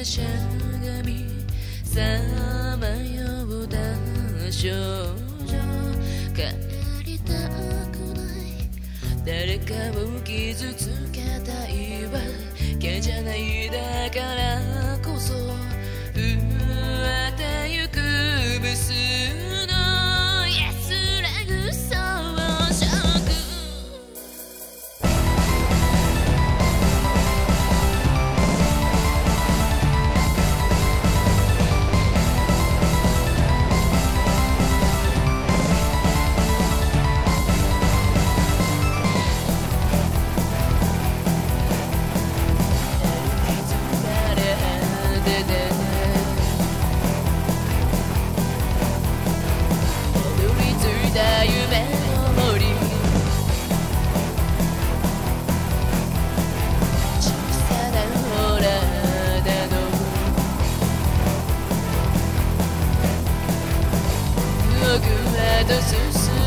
がしゃがみさまようだ少女。帰りたくない。誰かを傷つけたい。dos ursos.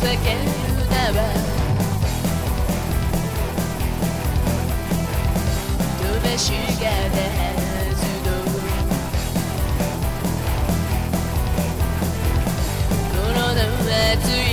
叫ぶなら飛ばしがなずどこの熱い